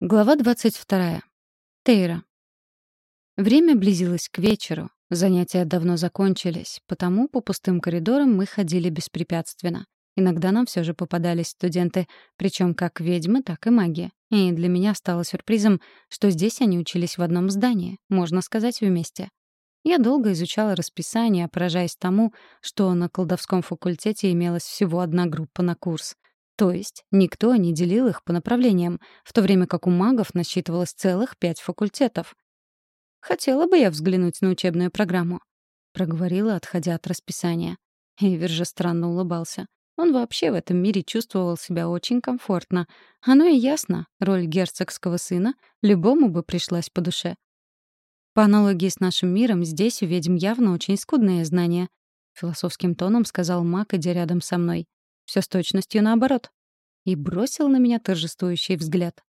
Глава 22. Тейра. Время близилось к вечеру. Занятия давно закончились, потому по пустым коридорам мы ходили беспрепятственно. Иногда нам все же попадались студенты, причем как ведьмы, так и маги. И для меня стало сюрпризом, что здесь они учились в одном здании, можно сказать, вместе. Я долго изучала расписание, поражаясь тому, что на колдовском факультете имелась всего одна группа на курс. То есть никто не делил их по направлениям, в то время как у магов насчитывалось целых пять факультетов. «Хотела бы я взглянуть на учебную программу», — проговорила, отходя от расписания. Эйвер же странно улыбался. Он вообще в этом мире чувствовал себя очень комфортно. Оно и ясно, роль герцогского сына любому бы пришлась по душе. По аналогии с нашим миром, здесь у ведьм явно очень скудные знания. Философским тоном сказал маг, идя рядом со мной. Все с точностью наоборот. И бросил на меня торжествующий взгляд.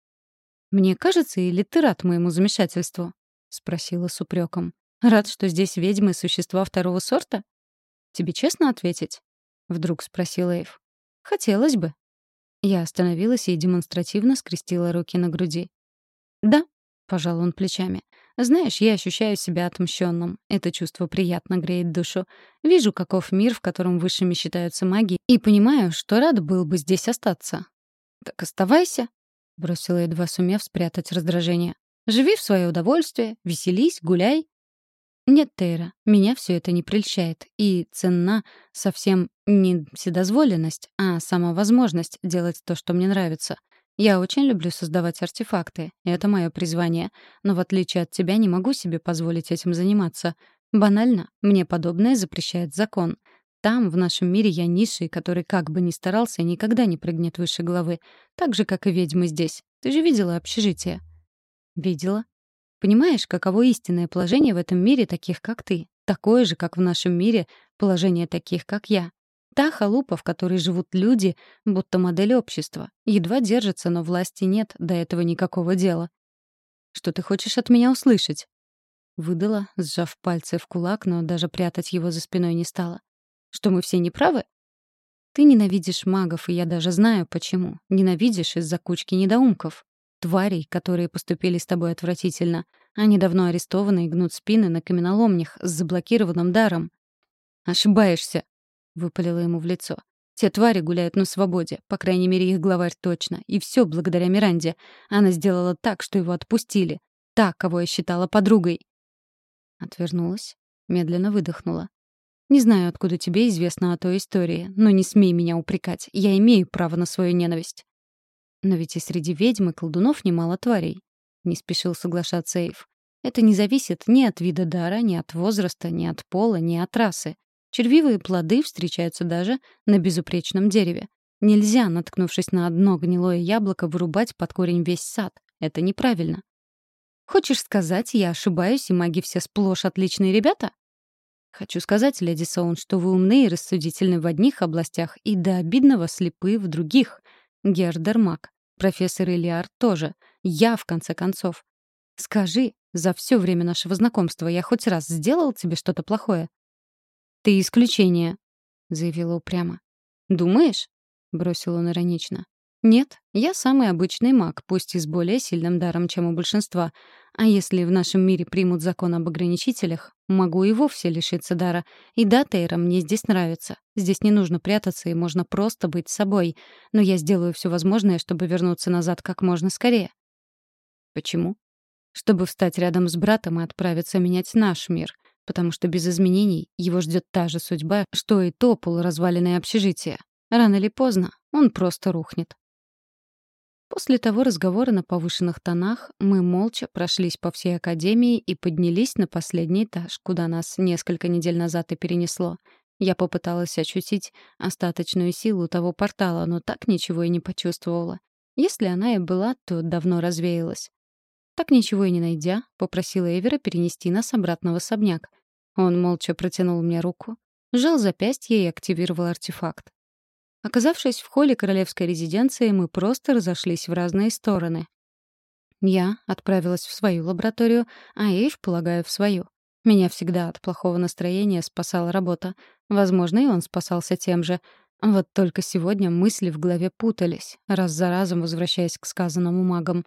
«Мне кажется, или ты рад моему замешательству?» — спросила с упреком. «Рад, что здесь ведьмы — существа второго сорта?» «Тебе честно ответить?» — вдруг спросил Эйв. «Хотелось бы». Я остановилась и демонстративно скрестила руки на груди. «Да», — пожал он плечами. «Знаешь, я ощущаю себя отмщенным. Это чувство приятно греет душу. Вижу, каков мир, в котором высшими считаются маги, и понимаю, что рад был бы здесь остаться». «Так оставайся», — бросила едва сумев спрятать раздражение. «Живи в свое удовольствие, веселись, гуляй. Нет, Тейра, меня все это не прельщает, и ценна совсем не вседозволенность, а сама возможность делать то, что мне нравится. Я очень люблю создавать артефакты, это мое призвание, но в отличие от тебя не могу себе позволить этим заниматься. Банально, мне подобное запрещает закон. Там, в нашем мире, я низший, который как бы ни старался, никогда не прыгнет выше головы. Так же, как и ведьмы здесь. Ты же видела общежитие? Видела. Понимаешь, каково истинное положение в этом мире таких, как ты? Такое же, как в нашем мире, положение таких, как я. Та халупа, в которой живут люди, будто модель общества. Едва держится, но власти нет, до этого никакого дела. «Что ты хочешь от меня услышать?» Выдала, сжав пальцы в кулак, но даже прятать его за спиной не стала. «Что мы все неправы?» «Ты ненавидишь магов, и я даже знаю, почему. Ненавидишь из-за кучки недоумков тварей, которые поступили с тобой отвратительно. Они давно арестованы и гнут спины на каменоломнях с заблокированным даром. «Ошибаешься», — выпалила ему в лицо. «Те твари гуляют на свободе, по крайней мере, их главарь точно. И все благодаря Миранде. Она сделала так, что его отпустили. Та, кого я считала подругой». Отвернулась, медленно выдохнула. «Не знаю, откуда тебе известно о той истории, но не смей меня упрекать. Я имею право на свою ненависть». Но ведь и среди ведьм и колдунов немало тварей. Не спешил соглашаться Эйв. Это не зависит ни от вида дара, ни от возраста, ни от пола, ни от расы. Червивые плоды встречаются даже на безупречном дереве. Нельзя, наткнувшись на одно гнилое яблоко, вырубать под корень весь сад. Это неправильно. Хочешь сказать, я ошибаюсь, и маги все сплошь отличные ребята? Хочу сказать, леди Соун, что вы умны и рассудительны в одних областях и до обидного слепы в других. Гердер маг. Профессор Ильяр тоже. Я, в конце концов. Скажи, за все время нашего знакомства я хоть раз сделал тебе что-то плохое? Ты исключение, заявила упрямо. Думаешь? бросил он иронично. Нет, я самый обычный маг, пусть и с более сильным даром, чем у большинства. А если в нашем мире примут закон об ограничителях, могу и вовсе лишиться дара. И да, Тейра, мне здесь нравится. Здесь не нужно прятаться, и можно просто быть собой. Но я сделаю все возможное, чтобы вернуться назад как можно скорее. Почему? Чтобы встать рядом с братом и отправиться менять наш мир. Потому что без изменений его ждет та же судьба, что и то полуразваленное общежитие. Рано или поздно он просто рухнет. После того разговора на повышенных тонах мы молча прошлись по всей академии и поднялись на последний этаж, куда нас несколько недель назад и перенесло. Я попыталась ощутить остаточную силу того портала, но так ничего и не почувствовала. Если она и была, то давно развеялась. Так ничего и не найдя, попросила Эвера перенести нас обратно в особняк. Он молча протянул мне руку, сжал запястье и активировал артефакт. Оказавшись в холле королевской резиденции, мы просто разошлись в разные стороны. Я отправилась в свою лабораторию, а Эйв, полагаю, в свою. Меня всегда от плохого настроения спасала работа. Возможно, и он спасался тем же. Вот только сегодня мысли в голове путались, раз за разом возвращаясь к сказанному магам.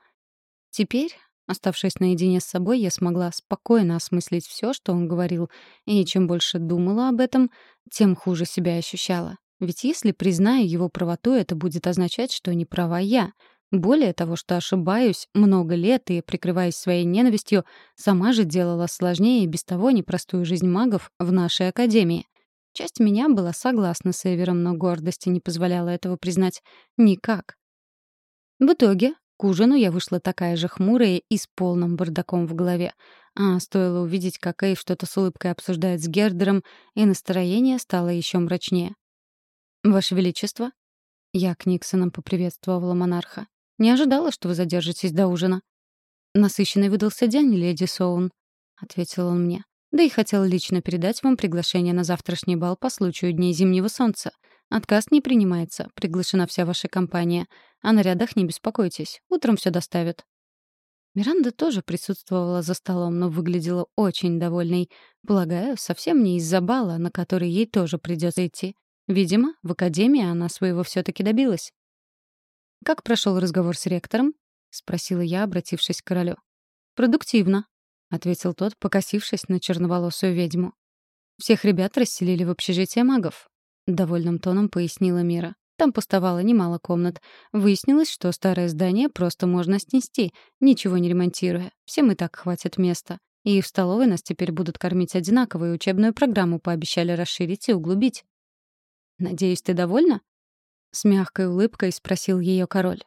Теперь, оставшись наедине с собой, я смогла спокойно осмыслить все, что он говорил, и чем больше думала об этом, тем хуже себя ощущала. Ведь если признаю его правоту, это будет означать, что не права я. Более того, что ошибаюсь много лет и, прикрываясь своей ненавистью, сама же делала сложнее и без того непростую жизнь магов в нашей академии. Часть меня была согласна с Эвером, но гордости не позволяла этого признать никак. В итоге к ужину я вышла такая же хмурая и с полным бардаком в голове. А стоило увидеть, как Эйв что-то с улыбкой обсуждает с Гердером, и настроение стало еще мрачнее. «Ваше Величество?» Я к Никсонам поприветствовала монарха. «Не ожидала, что вы задержитесь до ужина». «Насыщенный выдался день, леди Соун», — ответил он мне. Да и хотел лично передать вам приглашение на завтрашний бал по случаю Дней Зимнего Солнца. Отказ не принимается, приглашена вся ваша компания. О нарядах не беспокойтесь, утром все доставят». Миранда тоже присутствовала за столом, но выглядела очень довольной. Полагаю, совсем не из-за бала, на который ей тоже придется идти. Видимо, в академии она своего все таки добилась. «Как прошел разговор с ректором?» — спросила я, обратившись к королю. «Продуктивно», — ответил тот, покосившись на черноволосую ведьму. «Всех ребят расселили в общежитие магов», — довольным тоном пояснила Мира. «Там пустовало немало комнат. Выяснилось, что старое здание просто можно снести, ничего не ремонтируя. Всем и так хватит места. И в столовой нас теперь будут кормить одинаково, и учебную программу пообещали расширить и углубить». «Надеюсь, ты довольна?» С мягкой улыбкой спросил ее король.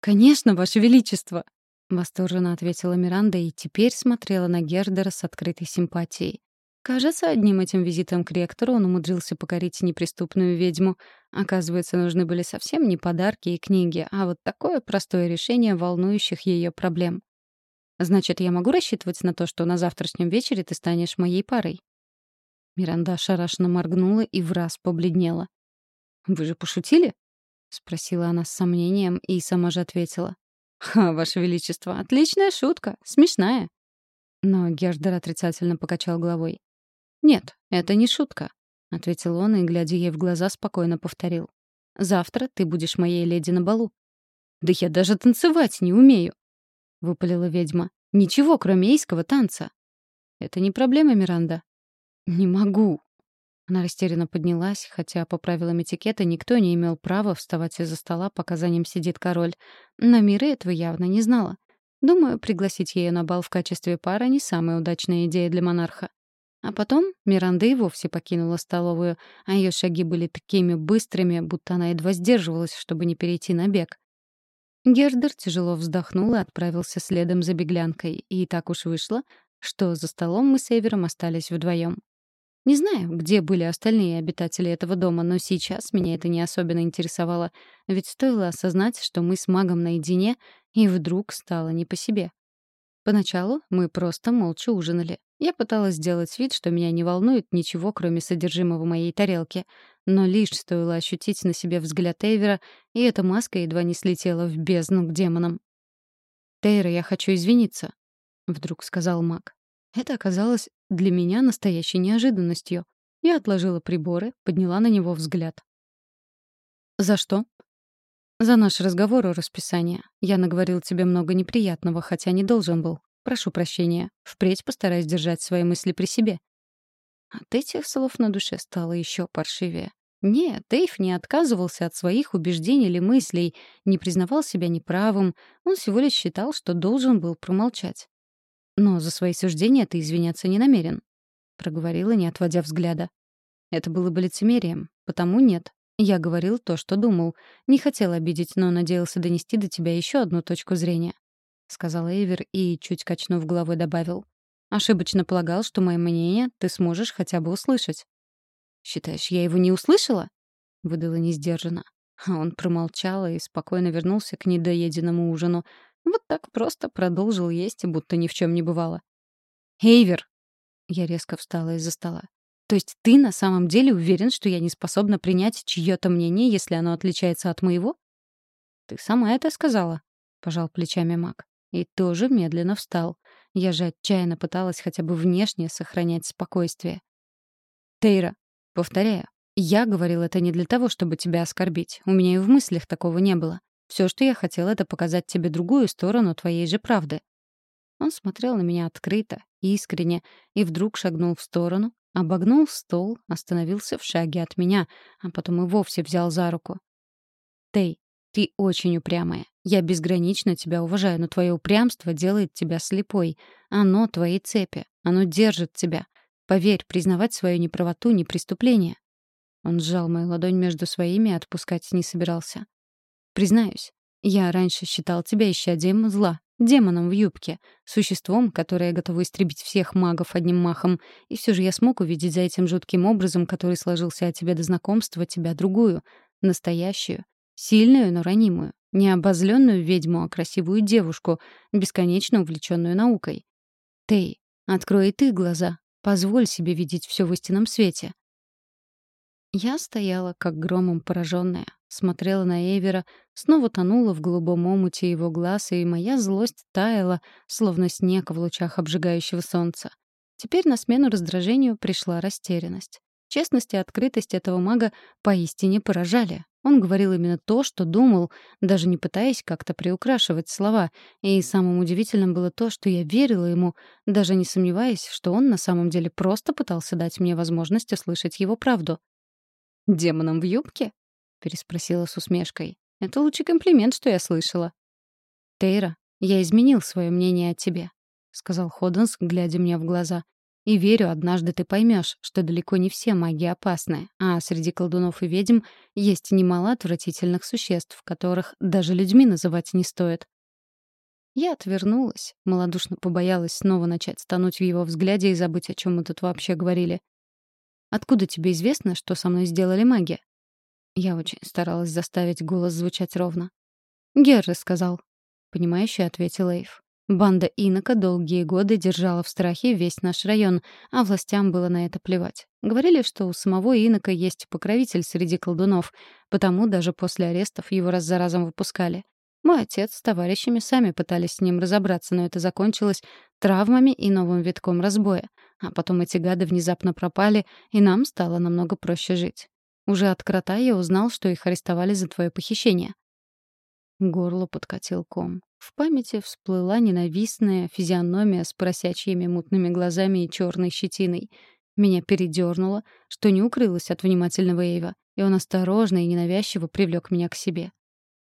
«Конечно, Ваше Величество!» Восторженно ответила Миранда и теперь смотрела на Гердера с открытой симпатией. Кажется, одним этим визитом к ректору он умудрился покорить неприступную ведьму. Оказывается, нужны были совсем не подарки и книги, а вот такое простое решение волнующих ее проблем. «Значит, я могу рассчитывать на то, что на завтрашнем вечере ты станешь моей парой?» Миранда ошарашенно моргнула и враз побледнела. «Вы же пошутили?» — спросила она с сомнением и сама же ответила. «Ха, Ваше Величество, отличная шутка, смешная». Но Гердер отрицательно покачал головой. «Нет, это не шутка», — ответил он и, глядя ей в глаза, спокойно повторил. «Завтра ты будешь моей леди на балу». «Да я даже танцевать не умею», — выпалила ведьма. «Ничего, кроме эйского танца». «Это не проблема, Миранда». «Не могу», она растерянно поднялась, хотя по правилам этикета никто не имел права вставать из-за стола, пока за ним сидит король. Но Мира этого явно не знала. Думаю, пригласить ее на бал в качестве пары — не самая удачная идея для монарха. А потом Миранда и вовсе покинула столовую, а ее шаги были такими быстрыми, будто она едва сдерживалась, чтобы не перейти на бег. Гердер тяжело вздохнул и отправился следом за беглянкой, и так уж вышло, что за столом мы с Эвером остались вдвоем. Не знаю, где были остальные обитатели этого дома, но сейчас меня это не особенно интересовало, ведь стоило осознать, что мы с магом наедине, и вдруг стало не по себе. Поначалу мы просто молча ужинали. Я пыталась сделать вид, что меня не волнует ничего, кроме содержимого моей тарелки, но лишь стоило ощутить на себе взгляд Эйвера, и эта маска едва не слетела в бездну к демонам. «Тейра, я хочу извиниться», — вдруг сказал маг. Это оказалось для меня настоящей неожиданностью. Я отложила приборы, подняла на него взгляд. «За что?» «За наш разговор о расписании. Я наговорил тебе много неприятного, хотя не должен был. Прошу прощения. Впредь постараюсь держать свои мысли при себе». От этих слов на душе стало еще паршивее. Нет, Эйв не отказывался от своих убеждений или мыслей, не признавал себя неправым, он всего лишь считал, что должен был промолчать. Но за свои суждения ты извиняться не намерен», — проговорила, не отводя взгляда. Это было бы лицемерием, потому нет. Я говорил то, что думал. Не хотел обидеть, но надеялся донести до тебя еще одну точку зрения. Сказал Эйвер и, чуть качнув головой, добавил. Ошибочно полагал, что мое мнение ты сможешь хотя бы услышать. «Считаешь, я его не услышала?» — выдала несдержанно. А он промолчал и спокойно вернулся к недоеденному ужину, вот так просто продолжил есть, будто ни в чем не бывало. «Эйвер!» Я резко встала из-за стола. «То есть ты на самом деле уверен, что я не способна принять чье-то мнение, если оно отличается от моего?» «Ты сама это сказала», — пожал плечами маг. И тоже медленно встал. Я же отчаянно пыталась хотя бы внешне сохранять спокойствие. «Тейра, повторяю, я говорил это не для того, чтобы тебя оскорбить. У меня и в мыслях такого не было. Все, что я хотел, это показать тебе другую сторону твоей же правды». Он смотрел на меня открыто, искренне, и вдруг шагнул в сторону, обогнул стол, остановился в шаге от меня, а потом и вовсе взял за руку. «Тей, ты очень упрямая. Я безгранично тебя уважаю, но твое упрямство делает тебя слепой. Оно — твои цепи. Оно держит тебя. Поверь, признавать свою неправоту — не преступление. Он сжал мою ладонь между своими и отпускать не собирался. Признаюсь, я раньше считал тебя исчадием зла, демоном в юбке, существом, которое готово истребить всех магов одним махом, и все же я смог увидеть за этим жутким образом, который сложился от тебя до знакомства, тебя другую, настоящую, сильную, но ранимую, не обозленную ведьму, а красивую девушку, бесконечно увлеченную наукой. Тей, открой и ты глаза, позволь себе видеть все в истинном свете. Я стояла, как громом пораженная, смотрела на Эвера, снова тонула в голубом омуте его глаз, и моя злость таяла, словно снег в лучах обжигающего солнца. Теперь на смену раздражению пришла растерянность. Честность и открытость этого мага поистине поражали. Он говорил именно то, что думал, даже не пытаясь как-то приукрашивать слова. И самым удивительным было то, что я верила ему, даже не сомневаясь, что он на самом деле просто пытался дать мне возможность услышать его правду. «Демоном в юбке?» — переспросила с усмешкой. «Это лучший комплимент, что я слышала». «Тейра, я изменил свое мнение о тебе», — сказал Ходенс, глядя мне в глаза. «И верю, однажды ты поймешь, что далеко не все маги опасны, а среди колдунов и ведьм есть немало отвратительных существ, которых даже людьми называть не стоит». Я отвернулась, малодушно побоялась снова начать тонуть в его взгляде и забыть, о чем мы тут вообще говорили. Откуда тебе известно, что со мной сделали маги?» Я очень старалась заставить голос звучать ровно. «Гер рассказал», — понимающе ответил Эйв. Банда инока долгие годы держала в страхе весь наш район, а властям было на это плевать. Говорили, что у самого инока есть покровитель среди колдунов, потому даже после арестов его раз за разом выпускали. Мой отец с товарищами сами пытались с ним разобраться, но это закончилось травмами и новым витком разбоя. А потом эти гады внезапно пропали, и нам стало намного проще жить. Уже от крота я узнал, что их арестовали за твое похищение. Горло подкатил ком. В памяти всплыла ненавистная физиономия с поросячьими мутными глазами и черной щетиной. Меня передернуло, что не укрылось от внимательного Эйва, и он осторожно и ненавязчиво привлек меня к себе.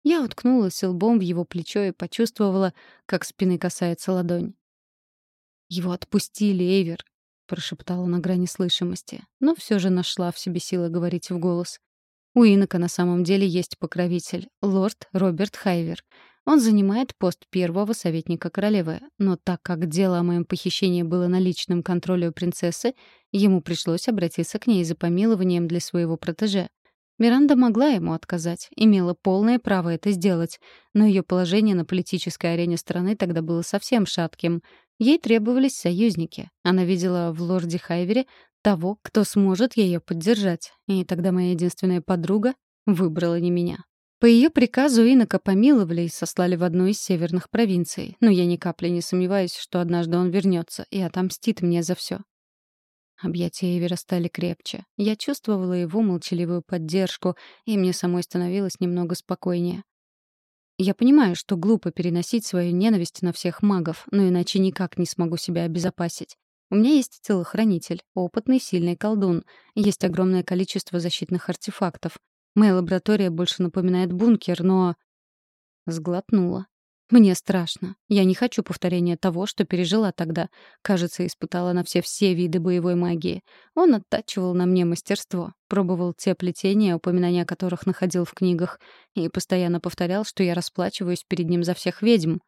Я уткнулась лбом в его плечо и почувствовала, как спины касается ладонь. «Его отпустили, Эйвер. — прошептала на грани слышимости, но все же нашла в себе силы говорить в голос. У инока на самом деле есть покровитель — лорд Роберт Хайвер. Он занимает пост первого советника королевы, но так как дело о моем похищении было на личном контроле у принцессы, ему пришлось обратиться к ней за помилованием для своего протеже. Миранда могла ему отказать, имела полное право это сделать, но ее положение на политической арене страны тогда было совсем шатким — Ей требовались союзники. Она видела в лорде Хайвере того, кто сможет ее поддержать. И тогда моя единственная подруга выбрала не меня. По ее приказу инока помиловали и сослали в одну из северных провинций, но я ни капли не сомневаюсь, что однажды он вернется и отомстит мне за все. Объятия Эвера стали крепче. Я чувствовала его молчаливую поддержку, и мне самой становилось немного спокойнее. Я понимаю, что глупо переносить свою ненависть на всех магов, но иначе никак не смогу себя обезопасить. У меня есть телохранитель, опытный, сильный колдун. Есть огромное количество защитных артефактов. Моя лаборатория больше напоминает бункер, но... Сглотнула. Мне страшно. Я не хочу повторения того, что пережила тогда. Кажется, испытала на все все виды боевой магии. Он оттачивал на мне мастерство, пробовал те плетения, упоминания о которых находил в книгах, и постоянно повторял, что я расплачиваюсь перед ним за всех ведьм.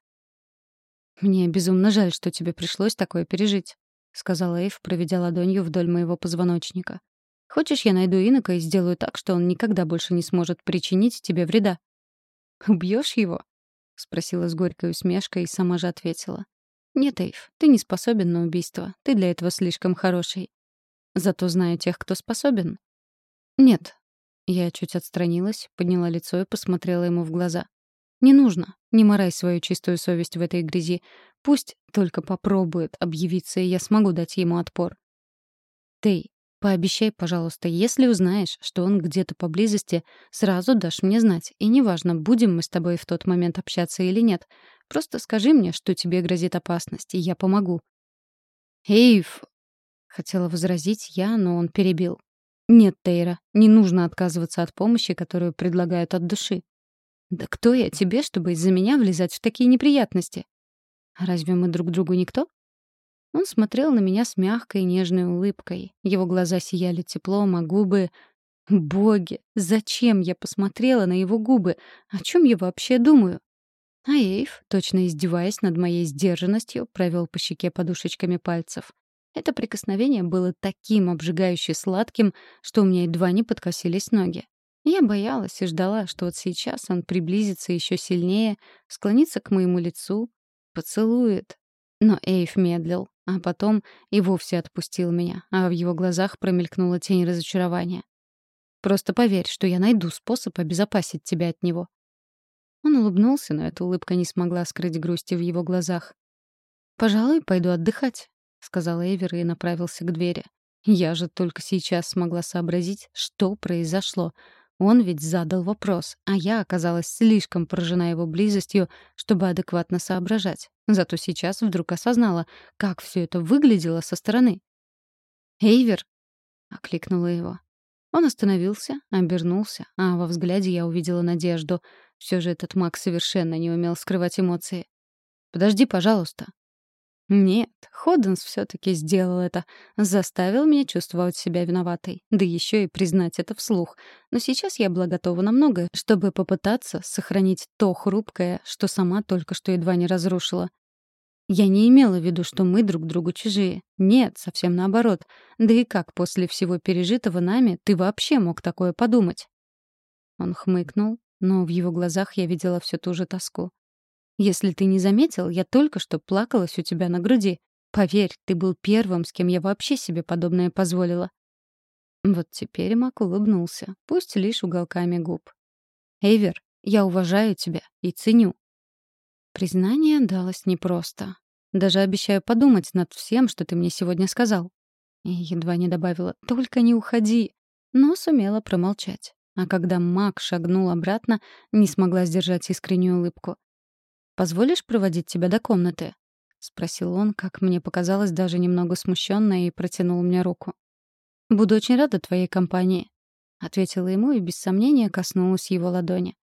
«Мне безумно жаль, что тебе пришлось такое пережить», — сказала Эйв, проведя ладонью вдоль моего позвоночника. «Хочешь, я найду инока и сделаю так, что он никогда больше не сможет причинить тебе вреда?» «Убьешь его?» — спросила с горькой усмешкой и сама же ответила. «Нет, Эйв, ты не способен на убийство. Ты для этого слишком хороший. Зато знаю тех, кто способен». «Нет». Я чуть отстранилась, подняла лицо и посмотрела ему в глаза. «Не нужно. Не морай свою чистую совесть в этой грязи. Пусть только попробует объявиться, и я смогу дать ему отпор». «Тей, Пообещай, пожалуйста, если узнаешь, что он где-то поблизости, сразу дашь мне знать. И неважно, будем мы с тобой в тот момент общаться или нет. Просто скажи мне, что тебе грозит опасность, и я помогу». «Эйв!» — хотела возразить я, но он перебил. «Нет, Тейра, не нужно отказываться от помощи, которую предлагают от души». «Да кто я тебе, чтобы из-за меня влезать в такие неприятности?» «Разве мы друг другу никто?» Он смотрел на меня с мягкой нежной улыбкой. Его глаза сияли теплом, а губы... Боги, зачем я посмотрела на его губы? О чем я вообще думаю? А Эйв, точно издеваясь над моей сдержанностью, провел по щеке подушечками пальцев. Это прикосновение было таким обжигающе сладким, что у меня едва не подкосились ноги. Я боялась и ждала, что вот сейчас он приблизится еще сильнее, склонится к моему лицу, поцелует. Но Эйв медлил. А потом и вовсе отпустил меня, а в его глазах промелькнула тень разочарования. «Просто поверь, что я найду способ обезопасить тебя от него». Он улыбнулся, но эта улыбка не смогла скрыть грусти в его глазах. «Пожалуй, пойду отдыхать», — сказал Эвер и направился к двери. Я же только сейчас смогла сообразить, что произошло. Он ведь задал вопрос, а я оказалась слишком поражена его близостью, чтобы адекватно соображать. Зато сейчас вдруг осознала, как все это выглядело со стороны. «Эйвер!» — окликнула его. Он остановился, обернулся, а во взгляде я увидела надежду. Все же этот маг совершенно не умел скрывать эмоции. «Подожди, пожалуйста», нет, Ходденс все-таки сделал это. Заставил меня чувствовать себя виноватой. Да еще и признать это вслух. Но сейчас я была готова на многое, чтобы попытаться сохранить то хрупкое, что сама только что едва не разрушила. Я не имела в виду, что мы друг другу чужие. Нет, совсем наоборот. Да и как после всего пережитого нами ты вообще мог такое подумать? Он хмыкнул, но в его глазах я видела всю ту же тоску. Если ты не заметил, я только что плакалась у тебя на груди. Поверь, ты был первым, с кем я вообще себе подобное позволила». Вот теперь Мак улыбнулся, пусть лишь уголками губ. «Эйвер, я уважаю тебя и ценю». Признание далось непросто. Даже обещаю подумать над всем, что ты мне сегодня сказал. И едва не добавила «только не уходи», но сумела промолчать. А когда Мак шагнул обратно, не смогла сдержать искреннюю улыбку. Позволишь проводить тебя до комнаты?» — спросил он, как мне показалось, даже немного смущенно, и протянул мне руку. «Буду очень рада твоей компании», — ответила ему и без сомнения коснулась его ладони.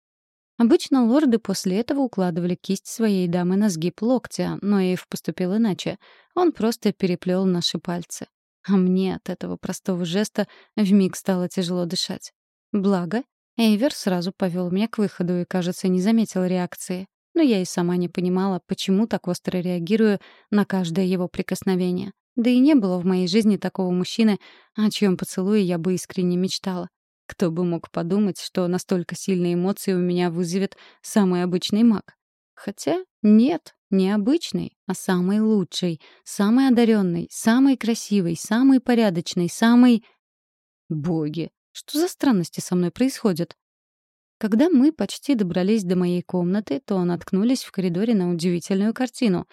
Обычно лорды после этого укладывали кисть своей дамы на сгиб локтя, но Эйв поступил иначе. Он просто переплел наши пальцы. А мне от этого простого жеста вмиг стало тяжело дышать. Благо, Эйвер сразу повел меня к выходу и, кажется, не заметил реакции но я и сама не понимала, почему так остро реагирую на каждое его прикосновение. Да и не было в моей жизни такого мужчины, о чьем поцелуе я бы искренне мечтала. Кто бы мог подумать, что настолько сильные эмоции у меня вызовет самый обычный маг. Хотя нет, не обычный, а самый лучший, самый одаренный, самый красивый, самый порядочный, самый... Боги, что за странности со мной происходят? Когда мы почти добрались до моей комнаты, то наткнулись в коридоре на удивительную картину.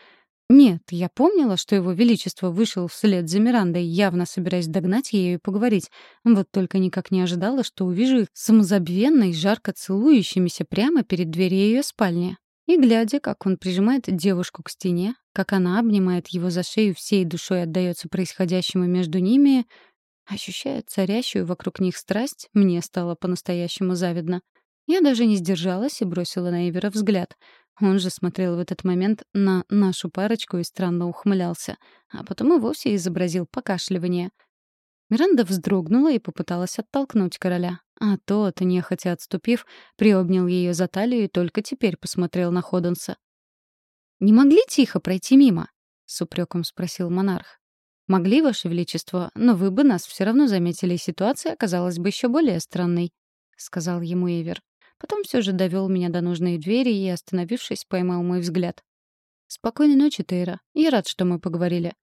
Нет, я помнила, что его величество вышел вслед за Мирандой, явно собираясь догнать ее и поговорить. Вот только никак не ожидала, что увижу их самозабвенно и жарко целующимися прямо перед дверью ее спальни. И глядя, как он прижимает девушку к стене, как она обнимает его за шею всей душой отдается происходящему между ними, ощущая царящую вокруг них страсть, мне стало по-настоящему завидно. Я даже не сдержалась и бросила на Эвера взгляд. Он же смотрел в этот момент на нашу парочку и странно ухмылялся, а потом и вовсе изобразил покашливание. Миранда вздрогнула и попыталась оттолкнуть короля, а тот, нехотя отступив, приобнял ее за талию и только теперь посмотрел на Ходенса. «Не могли тихо пройти мимо?» — с упреком спросил монарх. «Могли, Ваше Величество, но вы бы нас все равно заметили, и ситуация оказалась бы еще более странной», — сказал ему Эвер. Потом все же довел меня до нужной двери и, остановившись, поймал мой взгляд. «Спокойной ночи, Тейра. Я рад, что мы поговорили».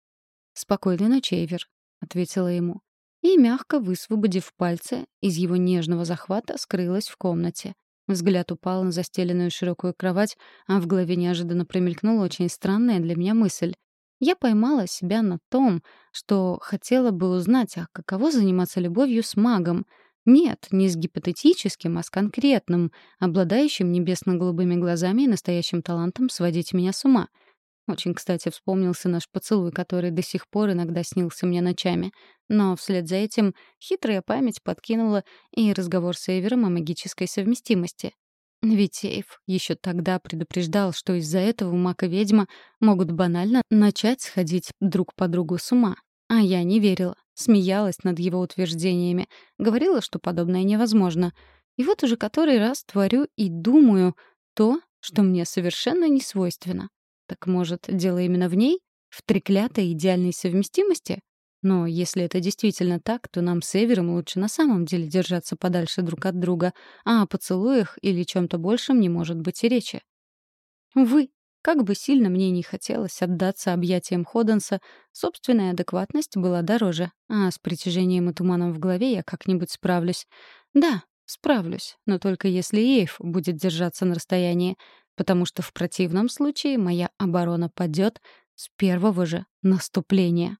«Спокойной ночи, Эйвер», — ответила ему. И, мягко высвободив пальцы, из его нежного захвата скрылась в комнате. Взгляд упал на застеленную широкую кровать, а в голове неожиданно промелькнула очень странная для меня мысль. Я поймала себя на том, что хотела бы узнать, а каково заниматься любовью с магом. Нет, не с гипотетическим, а с конкретным, обладающим небесно-голубыми глазами и настоящим талантом сводить меня с ума. Очень, кстати, вспомнился наш поцелуй, который до сих пор иногда снился мне ночами. Но вслед за этим хитрая память подкинула и разговор с Эвером о магической совместимости. Ведь Эйв еще тогда предупреждал, что из-за этого маг и ведьма могут банально начать сходить друг по другу с ума. А я не верила, смеялась над его утверждениями, говорила, что подобное невозможно. И вот уже который раз творю и думаю то, что мне совершенно не свойственно. Так может, дело именно в ней? В треклятой идеальной совместимости? Но если это действительно так, то нам с Эвером лучше на самом деле держаться подальше друг от друга, а о поцелуях или чем-то большем не может быть и речи. Вы, как бы сильно мне не хотелось отдаться объятиям Ходенса, собственная адекватность была дороже, а с притяжением и туманом в голове я как-нибудь справлюсь. Да, справлюсь, но только если Эйв будет держаться на расстоянии, потому что в противном случае моя оборона падет с первого же наступления.